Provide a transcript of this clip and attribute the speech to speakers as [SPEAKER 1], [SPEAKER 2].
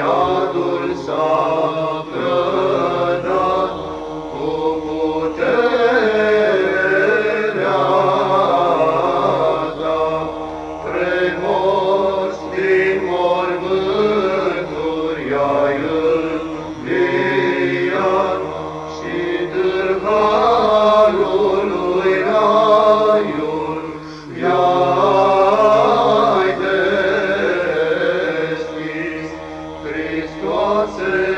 [SPEAKER 1] atunci s-a 多次